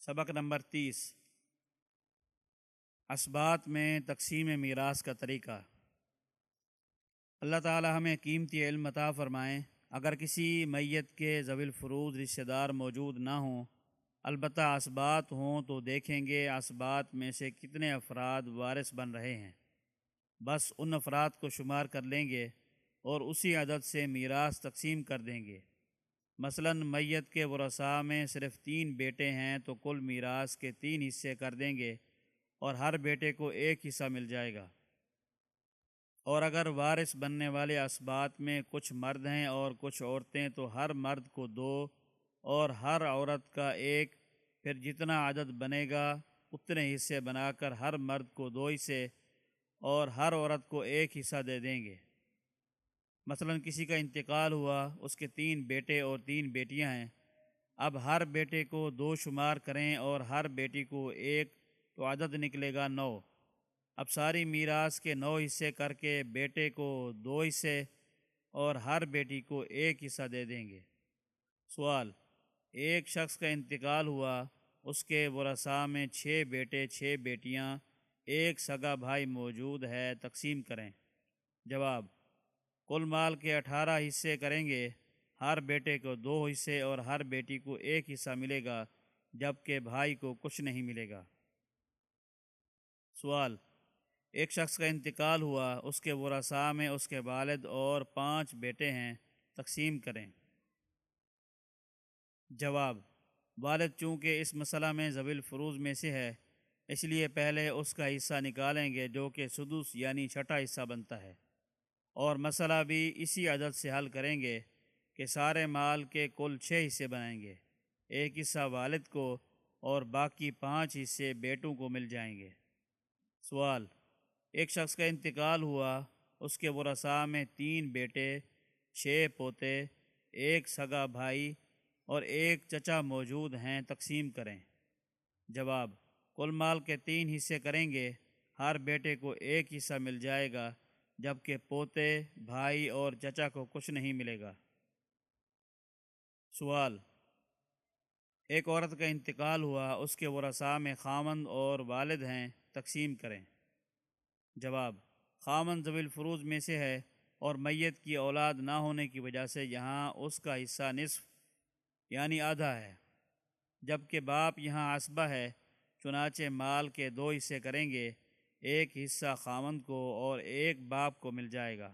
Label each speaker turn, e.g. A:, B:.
A: سبق نمبر تیس۔ اسبات میں تقسیم میراث کا طریقہ۔ اللہ تعالی ہمیں قیمتی علم عطا فرمائیں اگر کسی میت کے ضویل فروز رشتہ دار موجود نہ ہوں، البتہ اسبات ہوں تو دیکھیں گے اسبات میں سے کتنے افراد وارث بن رہے ہیں۔ بس ان افراد کو شمار کر لیں گے اور اسی عدد سے میراث تقسیم کر دیں گے۔ مثلا میت کے ورثاء میں صرف تین بیٹے ہیں تو کل میراث کے تین حصے کر دیں گے اور ہر بیٹے کو ایک حصہ مل جائے گا۔ اور اگر وارث بننے والے اسبات میں کچھ مرد ہیں اور کچھ عورتیں تو ہر مرد کو دو اور ہر عورت کا ایک۔ پھر جتنا عدد بنے گا اتنے حصے بنا کر ہر مرد کو دو حصے اور ہر عورت کو ایک حصہ دے دیں گے۔ مثلا کسی کا انتقال ہوا، اس کے تین بیٹے اور تین بیٹیاں ہیں۔ اب ہر بیٹے کو دو شمار کریں اور ہر بیٹی کو ایک تو عدد نکلے گا نو۔ اب ساری میراث کے نو حصے کر کے بیٹے کو دو حصے اور ہر بیٹی کو ایک حصہ دے دیں گے۔ سوال، ایک شخص کا انتقال ہوا، اس کے ورثاء میں چھ بیٹے، چھ بیٹیاں، ایک سگا بھائی موجود ہے، تقسیم کریں۔ جواب کل مال کے اٹھارہ حصے کریں گے، ہر بیٹے کو دو حصے اور ہر بیٹی کو ایک حصہ ملے گا جبکہ بھائی کو کچھ نہیں ملے گا۔ سوال، ایک شخص کا انتقال ہوا، اس کے ورثاء میں اس کے والد اور پانچ بیٹے ہیں، تقسیم کریں۔ جواب، والد چونکہ اس مسئلہ میں زویل فروز میں سے ہے، اس لیے پہلے اس کا حصہ نکالیں گے جو کہ سدوس یعنی چھٹا حصہ بنتا ہے۔ اور مسئلہ بھی اسی عدد سے حل کریں گے کہ سارے مال کے کل چھ حصے بنائیں گے، ایک حصہ والد کو اور باقی پانچ حصے بیٹوں کو مل جائیں گے۔ سوال، ایک شخص کا انتقال ہوا، اس کے ورثاء میں تین بیٹے، چھ پوتے، ایک سگا بھائی اور ایک چچا موجود ہیں، تقسیم کریں۔ جواب، کل مال کے تین حصے کریں گے، ہر بیٹے کو ایک حصہ مل جائے گا جبکہ پوتے، بھائی اور چچا کو کچھ نہیں ملے گا۔ سوال ایک عورت کا انتقال ہوا، اس کے ورثاء میں خامند اور والد ہیں، تقسیم کریں۔ جواب خامند زویل فروز میں سے ہے اور میت کی اولاد نہ ہونے کی وجہ سے یہاں اس کا حصہ نصف یعنی آدھا ہے۔ جبکہ باپ یہاں عصبہ ہے، چنانچہ مال کے دو حصے کریں گے۔ ایک حصہ خامند کو اور ایک باپ کو مل جائے گا۔